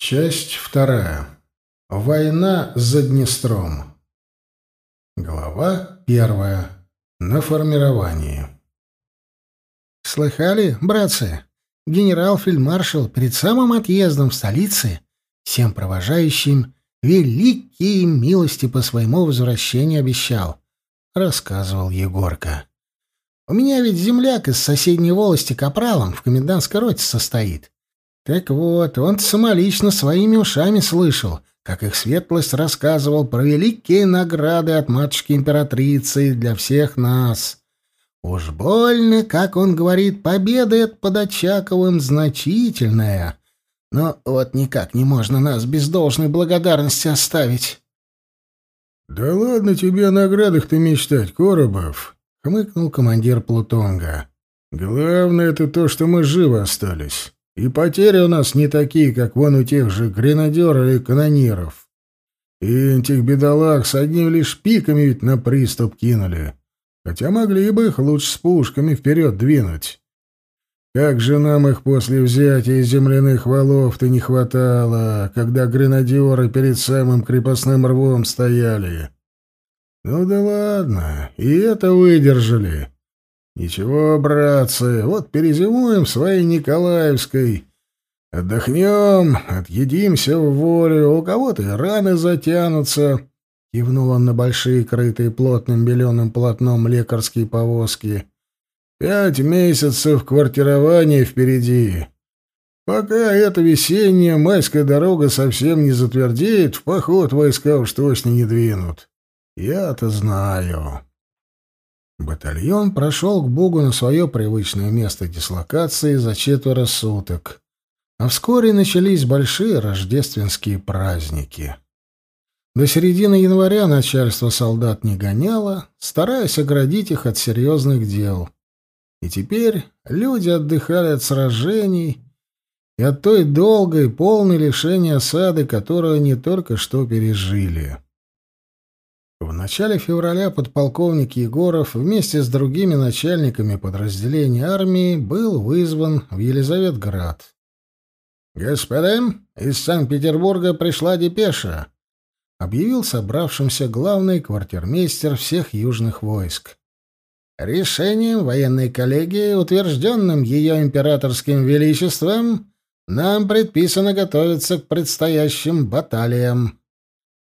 Часть вторая. Война за Днестром. Глава первая. На формировании. Слыхали, братцы? Генерал-фельдмаршал перед самым отъездом в столице всем провожающим великие милости по своему возвращению обещал, рассказывал Егорка. У меня ведь земляк из соседней волости капралом в комендантской роте состоит. Так вот, он самолично своими ушами слышал, как их светлость рассказывал про великие награды от матушки-императрицы для всех нас. Уж больно, как он говорит, победа от под Очаковым значительная. Но вот никак не можно нас без должной благодарности оставить. — Да ладно тебе о наградах-то мечтать, Коробов, — хмыкнул командир Плутонга. — Главное — это то, что мы живы остались. И потери у нас не такие, как вон у тех же гренадеров или канониров. И этих бедолаг с одним лишь пиками ведь на приступ кинули. Хотя могли бы их лучше с пушками вперед двинуть. Как же нам их после взятия земляных валов-то не хватало, когда гренадеры перед самым крепостным рвом стояли. Ну да ладно, и это выдержали. «Ничего, братцы, вот перезимуем в своей Николаевской. Отдохнем, отъедимся в волю, у кого-то раны затянутся». Кивнул он на большие, крытые плотным беленым полотном лекарские повозки. «Пять месяцев квартирования впереди. Пока эта весенняя майская дорога совсем не затвердеет, в поход войска уж точно не двинут. Я-то знаю». Батальон прошел к Бугу на свое привычное место дислокации за четверо суток, а вскоре начались большие рождественские праздники. До середины января начальство солдат не гоняло, стараясь оградить их от серьезных дел. И теперь люди отдыхали от сражений и от той долгой, полной лишения осады, которую они только что пережили. В начале февраля подполковник Егоров вместе с другими начальниками подразделений армии был вызван в Елизаветград. «Господа, из Санкт-Петербурга пришла депеша», — объявил собравшимся главный квартирмейстер всех южных войск. «Решением военной коллегии, утвержденным ее императорским величеством, нам предписано готовиться к предстоящим баталиям».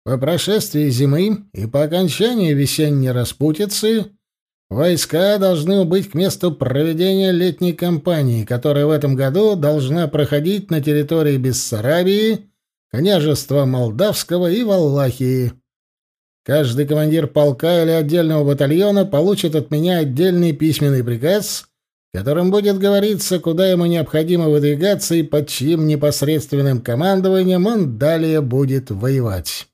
По прошествии зимы и по окончании весенней распутицы войска должны быть к месту проведения летней кампании, которая в этом году должна проходить на территории Бессарабии, княжества Молдавского и Валлахии. Каждый командир полка или отдельного батальона получит от меня отдельный письменный приказ, которым будет говориться, куда ему необходимо выдвигаться и под чьим непосредственным командованием он далее будет воевать.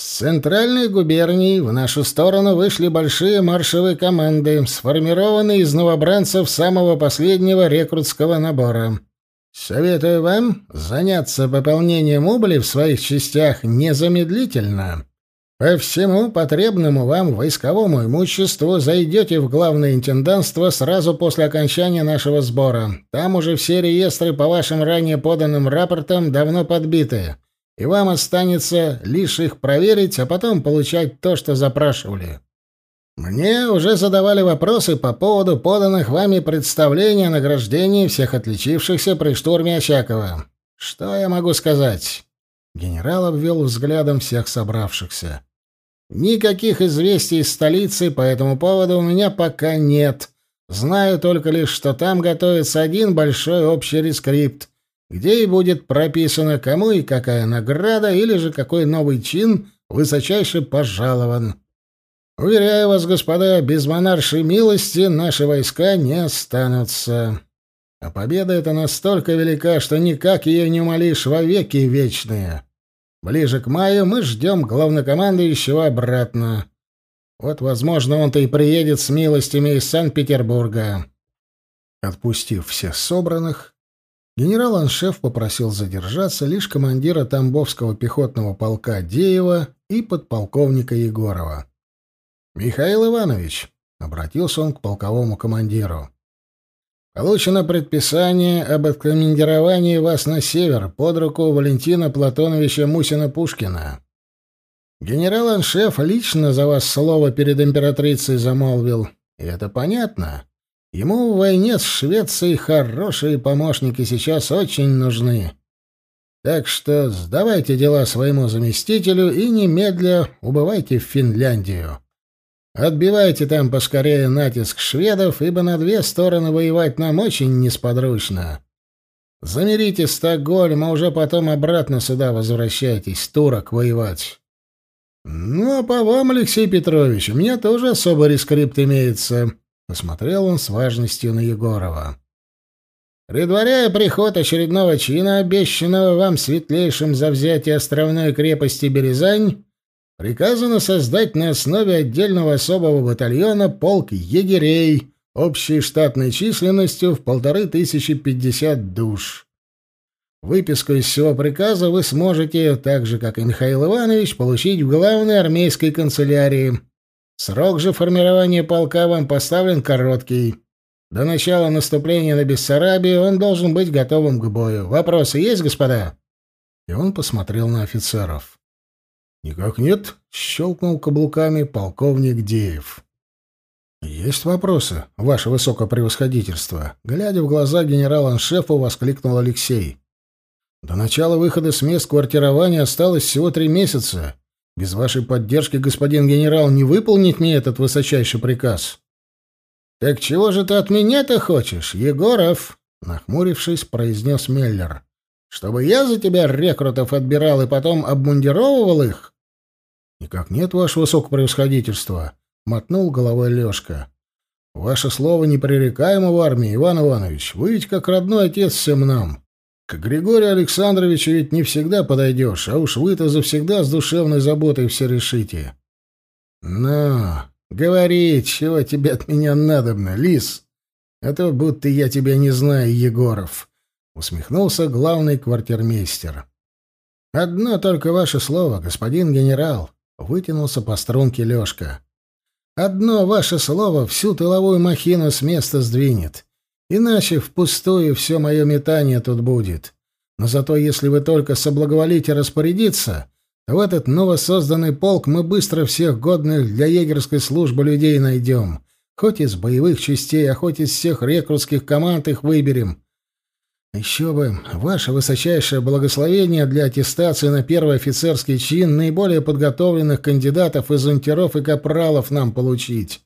С центральной губернии в нашу сторону вышли большие маршевые команды, сформированные из новобранцев самого последнего рекрутского набора. Советую вам заняться пополнением убыли в своих частях незамедлительно. По всему потребному вам войсковому имуществу зайдете в главное интендантство сразу после окончания нашего сбора. Там уже все реестры по вашим ранее поданным рапортам давно подбиты и вам останется лишь их проверить, а потом получать то, что запрашивали. Мне уже задавали вопросы по поводу поданных вами представлений о награждении всех отличившихся при штурме Очакова. Что я могу сказать? Генерал обвел взглядом всех собравшихся. Никаких известий из столицы по этому поводу у меня пока нет. Знаю только лишь, что там готовится один большой общий рескрипт, где и будет прописано, кому и какая награда или же какой новый чин высочайше пожалован. Уверяю вас, господа, без монаршей милости наши войска не останутся. А победа эта настолько велика, что никак ее не умолишь во веки вечные. Ближе к маю мы ждем главнокомандующего обратно. Вот, возможно, он-то и приедет с милостями из Санкт-Петербурга. Отпустив всех собранных, Генерал-аншеф попросил задержаться лишь командира Тамбовского пехотного полка Деева и подполковника Егорова. «Михаил Иванович», — обратился он к полковому командиру, — Получено предписание об откомандировании вас на север под руку Валентина Платоновича Мусина-Пушкина. Генерал-аншеф лично за вас слово перед императрицей замолвил, и это понятно. Ему в войне с Швецией хорошие помощники сейчас очень нужны. Так что сдавайте дела своему заместителю и немедля убывайте в Финляндию. Отбивайте там поскорее натиск шведов, ибо на две стороны воевать нам очень несподручно. Замерите Стокгольм, а уже потом обратно сюда возвращайтесь, турок воевать. Ну, а по вам, Алексей Петрович, у меня тоже особый рескрипт имеется. Посмотрел он с важностью на Егорова. Предваряя приход очередного чина, обещанного вам светлейшим за взятие островной крепости Березань, приказано создать на основе отдельного особого батальона полк егерей общей штатной численностью в полторы тысячи пятьдесят душ. Выписку из всего приказа вы сможете, так же, как и Михаил Иванович, получить в главной армейской канцелярии. Срок же формирования полка вам поставлен короткий. До начала наступления на Бессарабию он должен быть готовым к бою. Вопросы есть, господа?» И он посмотрел на офицеров. «Никак нет», — щелкнул каблуками полковник Деев. «Есть вопросы, ваше высокопревосходительство», — глядя в глаза генерал-аншефу, воскликнул Алексей. «До начала выхода с мест квартирования осталось всего три месяца. Без вашей поддержки, господин генерал, не выполнить мне этот высочайший приказ». «Так чего же ты от меня-то хочешь, Егоров?» — нахмурившись, произнес Меллер. Чтобы я за тебя рекрутов отбирал и потом обмундировывал их? — Никак нет, ваше высокопревосходительство, — мотнул головой Лешка. — Ваше слово непререкаемо в армии, Иван Иванович. Вы ведь как родной отец всем нам. К Григорию Александровичу ведь не всегда подойдешь, а уж вы-то завсегда с душевной заботой все решите. — Но, говори, чего тебе от меня надобно, лис? А то будто я тебя не знаю, Егоров. — усмехнулся главный квартирмейстер. Одно только ваше слово, господин генерал, вытянулся по струнке Лёшка. Одно ваше слово всю тыловую махину с места сдвинет. Иначе впустую все мое метание тут будет. Но зато если вы только соблаговолите распорядиться, то в этот новосозданный полк мы быстро всех годных для егерской службы людей найдем. Хоть из боевых частей, а хоть из всех рекрутских команд их выберем. Еще бы, ваше высочайшее благословение для аттестации на первый офицерский чин наиболее подготовленных кандидатов из унтеров и капралов нам получить.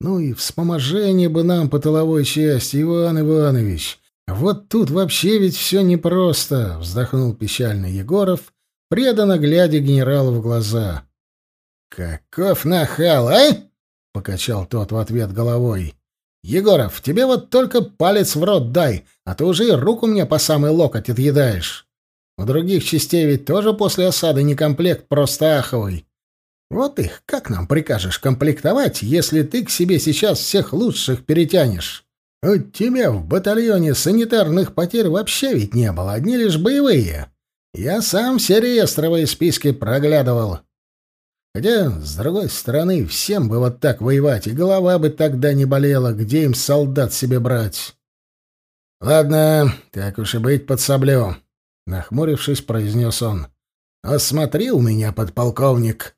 Ну и вспоможение бы нам по тыловой части, Иван Иванович. Вот тут вообще ведь все непросто, вздохнул печально Егоров, преданно глядя генералу в глаза. Каков нахал, а? покачал тот в ответ головой. Егоров, тебе вот только палец в рот дай, а ты уже и руку мне по самый локоть отъедаешь. У других частей ведь тоже после осады не комплект просто аховый. Вот их как нам прикажешь комплектовать, если ты к себе сейчас всех лучших перетянешь? У тебя в батальоне санитарных потерь вообще ведь не было, одни лишь боевые. Я сам все реестровые списки проглядывал. Хотя, с другой стороны, всем бы вот так воевать, и голова бы тогда не болела, где им солдат себе брать. — Ладно, так уж и быть, подсоблю, — нахмурившись, произнес он. — Осмотри у меня, подполковник.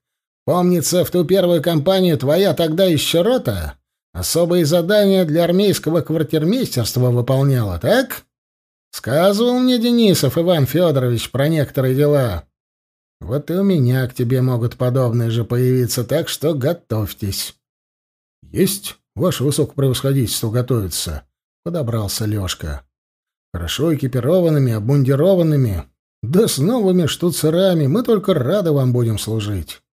Помнится, в ту первую кампанию твоя тогда еще рота особые задания для армейского квартирмейстерства выполняла, так? Сказывал мне Денисов Иван Федорович про некоторые дела. Вот и у меня к тебе могут подобные же появиться, так что готовьтесь. — Есть, ваше высокопревосходительство, готовится, — подобрался Лешка. — Хорошо экипированными, обмундированными, да с новыми штуцерами мы только рады вам будем служить. —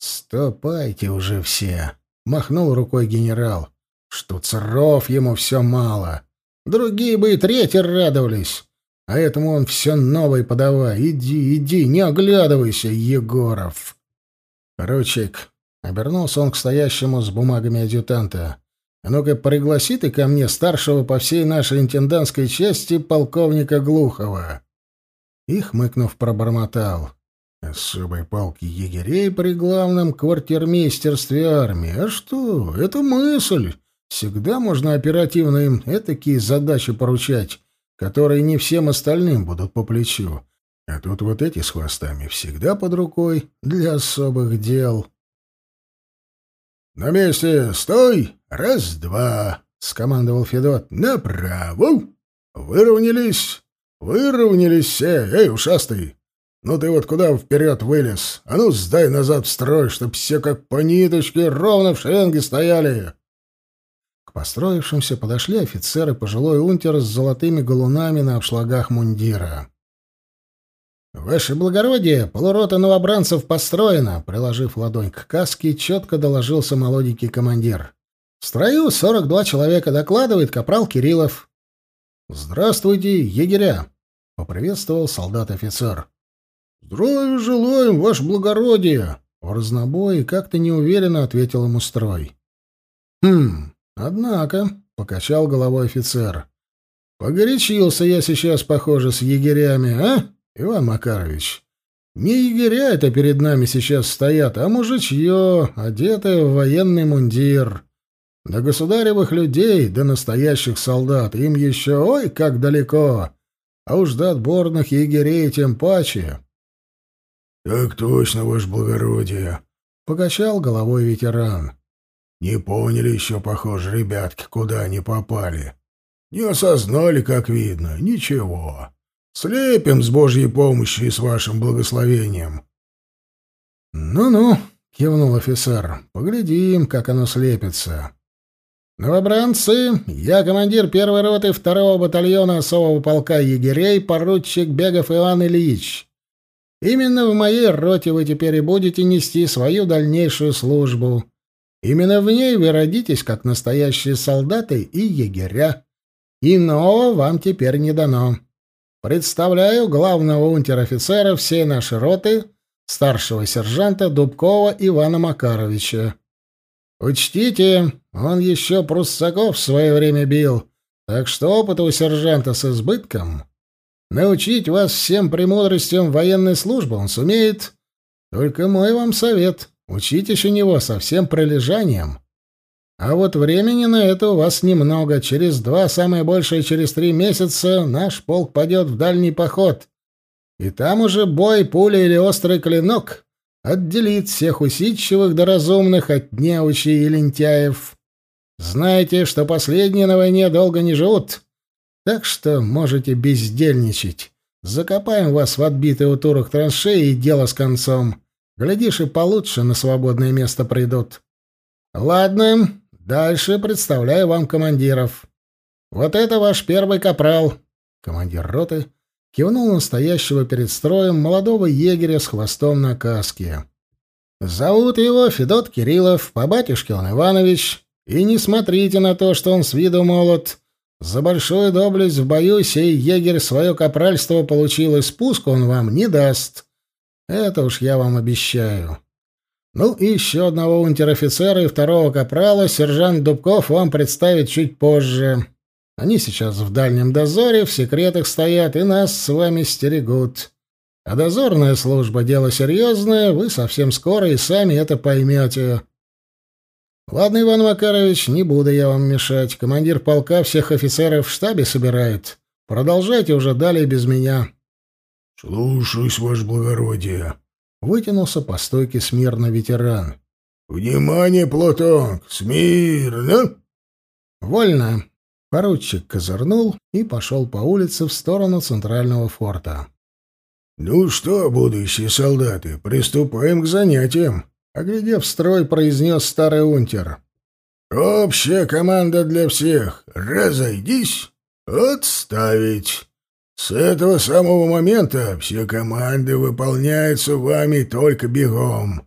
Ступайте уже все, — махнул рукой генерал. — Штуцеров ему все мало. Другие бы и третьи радовались. А этому он все новое подавай. Иди, иди, не оглядывайся, Егоров. Поручик, обернулся он к стоящему с бумагами адъютанта. А ну-ка, пригласи ты ко мне старшего по всей нашей интендантской части полковника Глухова. И, хмыкнув, пробормотал. Особой полки егерей при главном квартирмейстерстве армии. А что? Это мысль. Всегда можно оперативно им этакие задачи поручать, которые не всем остальным будут по плечу. А тут вот эти с хвостами всегда под рукой для особых дел. «На месте! Стой! Раз-два!» — скомандовал Федот. «Направо! Выровнялись! Выровнялись все! Эй, ушастый! Ну ты вот куда вперед вылез? А ну сдай назад в строй, чтоб все как по ниточке ровно в шеренге стояли!» К построившимся подошли офицеры пожилой унтер с золотыми галунами на обшлагах мундира. «Ваше благородие, полурота новобранцев построена!» Приложив ладонь к каске, четко доложился молоденький командир. «В строю сорок два человека, докладывает капрал Кириллов». «Здравствуйте, егеря!» — поприветствовал солдат-офицер. «Здравия желаем, ваше благородие!» В разнобой как-то неуверенно ответил ему строй. «Хм, однако», — покачал головой офицер. «Погорячился я сейчас, похоже, с егерями, а?» Иван Макарович, не егеря это перед нами сейчас стоят, а мужичье, одетое в военный мундир. До государевых людей, до настоящих солдат, им еще ой как далеко, а уж до отборных егерей тем паче. — Так точно, ваше благородие, — покачал головой ветеран. — Не поняли еще, похоже, ребятки, куда они попали. Не осознали, как видно, ничего. Слепим с Божьей помощью и с вашим благословением. Ну-ну, кивнул офицер. Поглядим, как оно слепится. Новобранцы, я командир первой роты второго батальона особого полка егерей, поручик Бегов Иван Ильич. Именно в моей роте вы теперь и будете нести свою дальнейшую службу. Именно в ней вы родитесь как настоящие солдаты и егеря. Иного вам теперь не дано. Представляю главного унтер-офицера всей нашей роты, старшего сержанта Дубкова Ивана Макаровича. Учтите, он еще пруссаков в свое время бил, так что опыта у сержанта с избытком. Научить вас всем премудростям военной службы он сумеет. Только мой вам совет — учитесь у него со всем прилежанием. А вот времени на это у вас немного. Через два, самое большее через три месяца, наш полк пойдет в дальний поход. И там уже бой, пуля или острый клинок отделит всех усидчивых до разумных от неучей и лентяев. Знаете, что последние на войне долго не живут, так что можете бездельничать. Закопаем вас в отбитый у турок траншеи и дело с концом. Глядишь, и получше на свободное место придут. Ладно, Дальше представляю вам командиров. Вот это ваш первый капрал. Командир роты кивнул настоящего перед строем молодого егеря с хвостом на каске. Зовут его Федот Кириллов, по батюшке он Иванович. И не смотрите на то, что он с виду молод. За большую доблесть в бою сей егерь свое капральство получил, и спуск он вам не даст. Это уж я вам обещаю. Ну и еще одного унтер-офицера и второго капрала сержант Дубков вам представит чуть позже. Они сейчас в дальнем дозоре, в секретах стоят и нас с вами стерегут. А дозорная служба — дело серьезное, вы совсем скоро и сами это поймете. Ладно, Иван Макарович, не буду я вам мешать. Командир полка всех офицеров в штабе собирает. Продолжайте уже далее без меня. — Слушаюсь, ваше благородие, Вытянулся по стойке смирно ветеран. «Внимание, Платон! Смирно!» «Вольно!» Поручик козырнул и пошел по улице в сторону центрального форта. «Ну что, будущие солдаты, приступаем к занятиям!» Оглядев строй, произнес старый унтер. «Общая команда для всех! Разойдись! Отставить!» С этого самого момента все команды выполняются вами только бегом.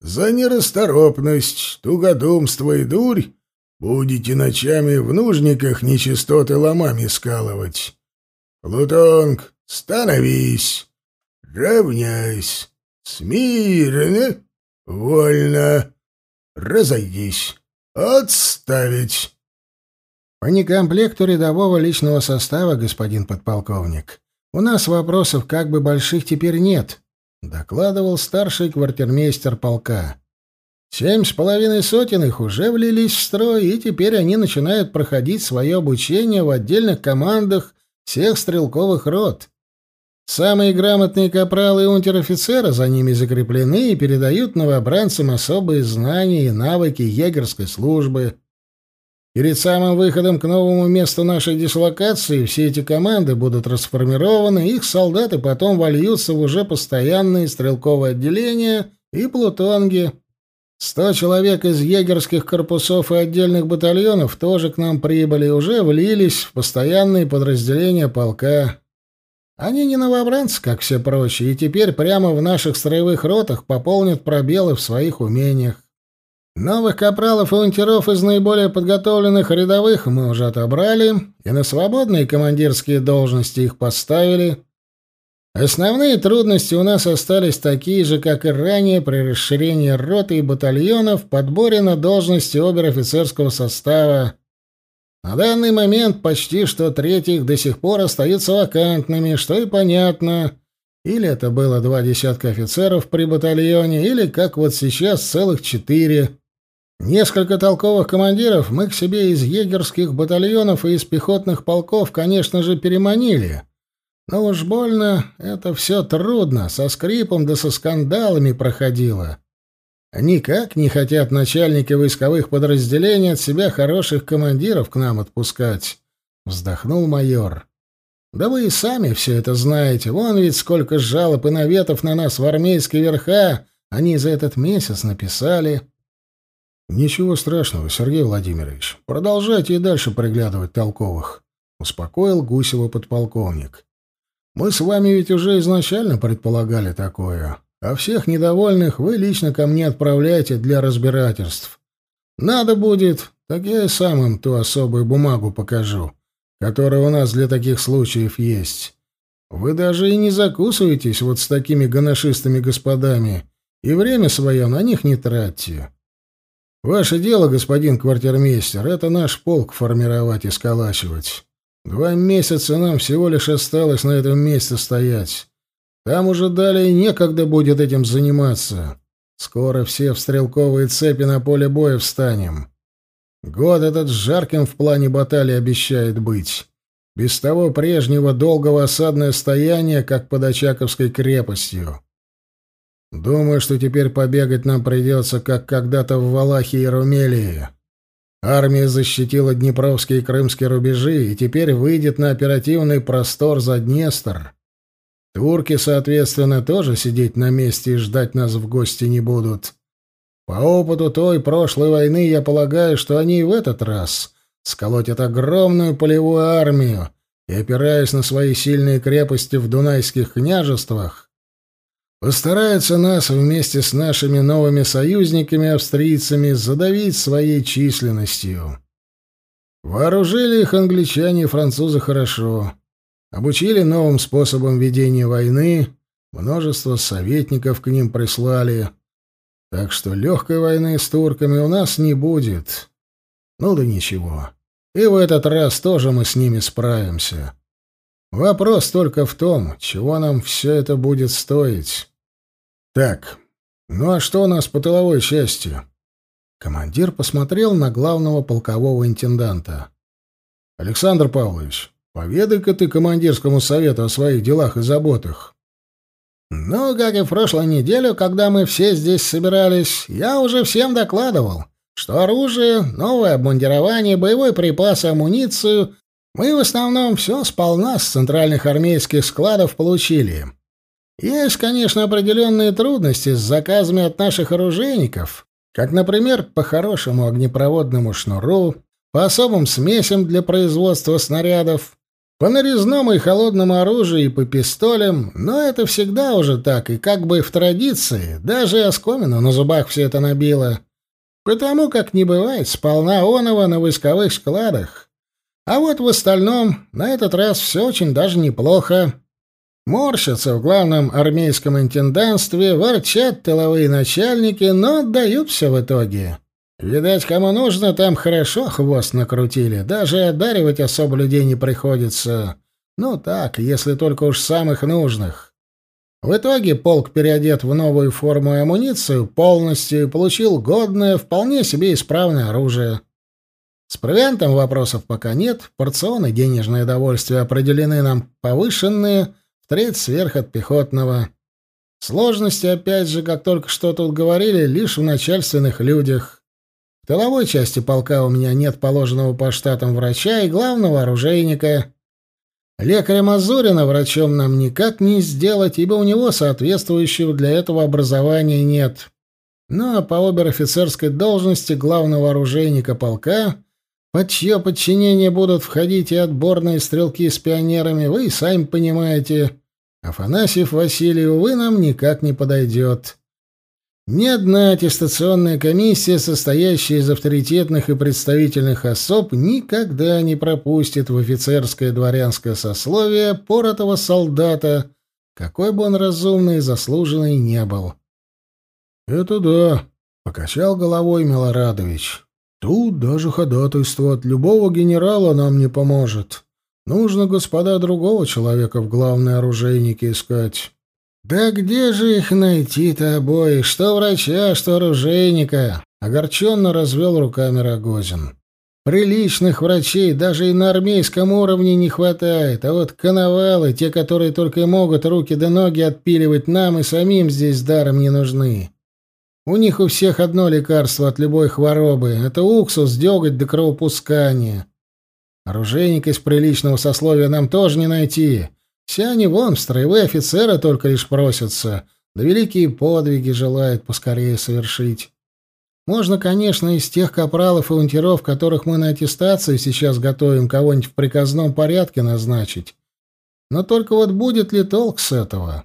За нерасторопность, тугодумство и дурь будете ночами в нужниках нечистоты ломами скалывать. Плутонг, становись, равняйсь, смирно, вольно, разойдись, отставить. По некомплекту рядового личного состава, господин подполковник, у нас вопросов как бы больших теперь нет, докладывал старший квартирмейстер полка. Семь с половиной сотен их уже влились в строй, и теперь они начинают проходить свое обучение в отдельных командах всех стрелковых рот. Самые грамотные капралы и унтер-офицеры за ними закреплены и передают новобранцам особые знания и навыки егерской службы. Перед самым выходом к новому месту нашей дислокации все эти команды будут расформированы, их солдаты потом вольются в уже постоянные стрелковые отделения и плутонги. Сто человек из егерских корпусов и отдельных батальонов тоже к нам прибыли уже влились в постоянные подразделения полка. Они не новобранцы, как все прочие, и теперь прямо в наших строевых ротах пополнят пробелы в своих умениях. Новых капралов и унтеров из наиболее подготовленных рядовых мы уже отобрали, и на свободные командирские должности их поставили. Основные трудности у нас остались такие же, как и ранее при расширении роты и батальонов подборе на должности обер-офицерского состава. На данный момент почти что третьих до сих пор остаются вакантными, что и понятно. Или это было два десятка офицеров при батальоне, или, как вот сейчас, целых четыре. Несколько толковых командиров мы к себе из егерских батальонов и из пехотных полков, конечно же, переманили. Но уж больно это все трудно, со скрипом да со скандалами проходило. Никак не хотят начальники войсковых подразделений от себя хороших командиров к нам отпускать, вздохнул майор. Да вы и сами все это знаете. Вон ведь сколько жалоб и наветов на нас в армейские верха они за этот месяц написали. Ничего страшного, Сергей Владимирович. Продолжайте и дальше приглядывать толковых, успокоил Гусева подполковник. Мы с вами ведь уже изначально предполагали такое, а всех недовольных вы лично ко мне отправляете для разбирательств. Надо будет, так я и сам им ту особую бумагу покажу, которая у нас для таких случаев есть. Вы даже и не закусываетесь вот с такими гоношистыми господами, и время свое на них не тратьте. Ваше дело, господин квартирмейстер, это наш полк формировать и сколачивать. Два месяца нам всего лишь осталось на этом месте стоять. Там уже далее некогда будет этим заниматься. Скоро все в стрелковые цепи на поле боя встанем. Год этот жарким в плане баталии обещает быть. Без того прежнего долгого осадное стояние, как под Очаковской крепостью. Думаю, что теперь побегать нам придется, как когда-то в Валахии и Румелии. Армия защитила Днепровские и Крымские рубежи и теперь выйдет на оперативный простор за Днестр. Турки, соответственно, тоже сидеть на месте и ждать нас в гости не будут. По опыту той прошлой войны я полагаю, что они и в этот раз сколотят огромную полевую армию и, опираясь на свои сильные крепости в Дунайских княжествах, Постарается нас вместе с нашими новыми союзниками-австрийцами задавить своей численностью. Вооружили их англичане и французы хорошо. Обучили новым способам ведения войны, множество советников к ним прислали. Так что легкой войны с турками у нас не будет. Ну да ничего. И в этот раз тоже мы с ними справимся. Вопрос только в том, чего нам все это будет стоить. Так, ну а что у нас по тыловой части? Командир посмотрел на главного полкового интенданта. Александр Павлович, поведай-ка ты командирскому совету о своих делах и заботах. Ну, как и в прошлую неделю, когда мы все здесь собирались, я уже всем докладывал, что оружие, новое обмундирование, боевой припас амуницию мы в основном все сполна с центральных армейских складов получили. Есть, конечно, определенные трудности с заказами от наших оружейников, как, например, по хорошему огнепроводному шнуру, по особым смесям для производства снарядов, по нарезному и холодному оружию и по пистолям, но это всегда уже так, и как бы в традиции, даже оскомину на зубах все это набило. Потому как не бывает сполна оного на войсковых складах. А вот в остальном на этот раз все очень даже неплохо. Морщатся в главном армейском интендантстве, ворчат тыловые начальники, но отдают все в итоге. Видать, кому нужно, там хорошо хвост накрутили. Даже одаривать особо людей не приходится. Ну так, если только уж самых нужных. В итоге полк переодет в новую форму и амуницию полностью и получил годное, вполне себе исправное оружие. С провиантом вопросов пока нет, порционы денежное довольствие определены нам повышенные, в треть сверх от пехотного. Сложности, опять же, как только что тут говорили, лишь в начальственных людях. Тыловой части полка у меня нет положенного по штатам врача и главного оружейника. Лекаря Мазурина врачом нам никак не сделать, ибо у него соответствующего для этого образования нет. Ну а по обер-офицерской должности главного оружейника полка, под чье подчинение будут входить и отборные стрелки с пионерами, вы и сами понимаете, Афанасьев Василий, увы, нам никак не подойдет. Ни одна аттестационная комиссия, состоящая из авторитетных и представительных особ, никогда не пропустит в офицерское дворянское сословие поротого солдата, какой бы он разумный и заслуженный не был. — Это да, — покачал головой Милорадович. — Тут даже ходатайство от любого генерала нам не поможет. Нужно, господа, другого человека в главные оружейники искать. «Да где же их найти-то обоих? Что врача, что оружейника?» — огорченно развел руками Рогозин. «Приличных врачей даже и на армейском уровне не хватает, а вот коновалы, те, которые только и могут руки да ноги отпиливать нам и самим здесь даром не нужны. У них у всех одно лекарство от любой хворобы — это уксус, деготь да кровопускание. Оружейника из приличного сословия нам тоже не найти». Все они вон, строевые офицеры только лишь просятся, да великие подвиги желают поскорее совершить. Можно, конечно, из тех капралов и унтеров, которых мы на аттестацию сейчас готовим, кого-нибудь в приказном порядке назначить. Но только вот будет ли толк с этого?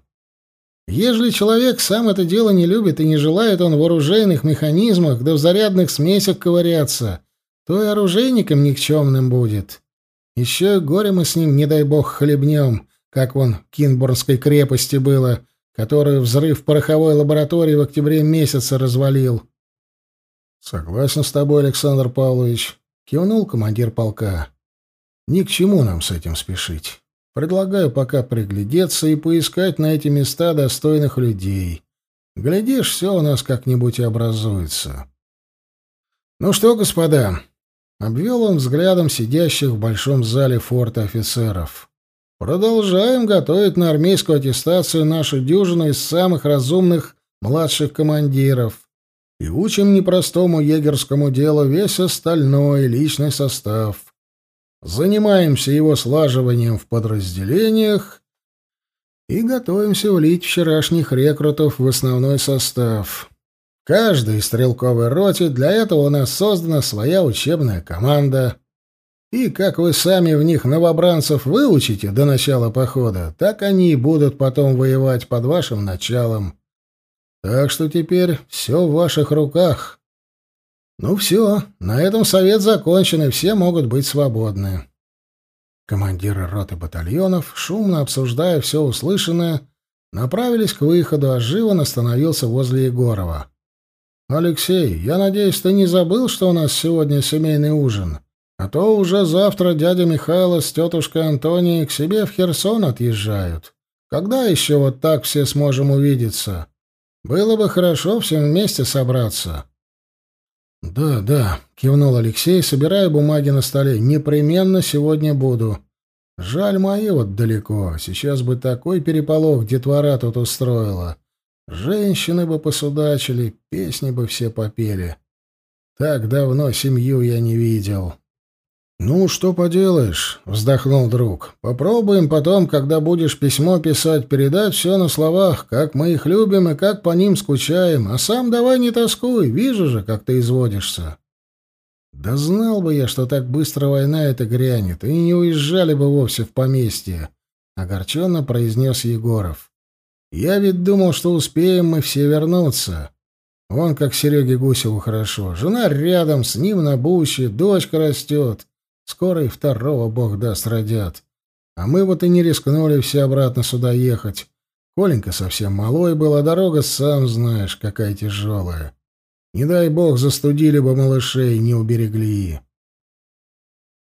Ежели человек сам это дело не любит и не желает он в оружейных механизмах да в зарядных смесях ковыряться, то и оружейником никчемным будет. Еще горе мы с ним, не дай бог, хлебнем, как вон Кинбурнской крепости было, которую взрыв пороховой лаборатории в октябре месяце развалил. Согласен с тобой, Александр Павлович, кивнул командир полка. Ни к чему нам с этим спешить. Предлагаю пока приглядеться и поискать на эти места достойных людей. Глядишь, все у нас как-нибудь и образуется. Ну что, господа, обвел он взглядом сидящих в большом зале форта офицеров. Продолжаем готовить на армейскую аттестацию нашу дюжину из самых разумных младших командиров и учим непростому егерскому делу весь остальной личный состав. Занимаемся его слаживанием в подразделениях и готовимся влить вчерашних рекрутов в основной состав. Каждой стрелковой роте для этого у нас создана своя учебная команда — и как вы сами в них новобранцев выучите до начала похода, так они и будут потом воевать под вашим началом. Так что теперь все в ваших руках. Ну все, на этом совет закончен, и все могут быть свободны. Командиры роты батальонов, шумно обсуждая все услышанное, направились к выходу, а Живан остановился возле Егорова. «Алексей, я надеюсь, ты не забыл, что у нас сегодня семейный ужин?» А то уже завтра дядя Михайло с тетушкой Антонией к себе в Херсон отъезжают. Когда еще вот так все сможем увидеться? Было бы хорошо всем вместе собраться. Да, да, кивнул Алексей, собирая бумаги на столе. Непременно сегодня буду. Жаль, мои вот далеко. Сейчас бы такой переполох детвора тут устроила. Женщины бы посудачили, песни бы все попели. Так давно семью я не видел. «Ну, что поделаешь», — вздохнул друг. «Попробуем потом, когда будешь письмо писать, передать все на словах, как мы их любим и как по ним скучаем. А сам давай не тоскуй, вижу же, как ты изводишься». «Да знал бы я, что так быстро война эта грянет, и не уезжали бы вовсе в поместье», — огорченно произнес Егоров. «Я ведь думал, что успеем мы все вернуться». Вон как Сереге Гусеву хорошо. Жена рядом, с ним на буще, дочка растет. Скоро и второго, бог даст, родят. А мы вот и не рискнули все обратно сюда ехать. Коленька совсем малой был, а дорога, сам знаешь, какая тяжелая. Не дай бог, застудили бы малышей, не уберегли.